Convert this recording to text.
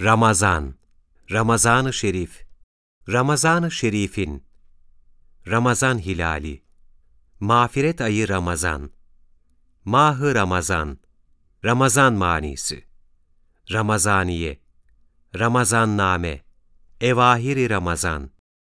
Ramazan, Ramazan-ı Şerif, Ramazan-ı Şerif'in, Ramazan Hilali, Mağfiret ayı Ramazan, Mah-ı Ramazan, Ramazan manisi, Ramazaniye, Ramazanname, Evahiri Ramazan,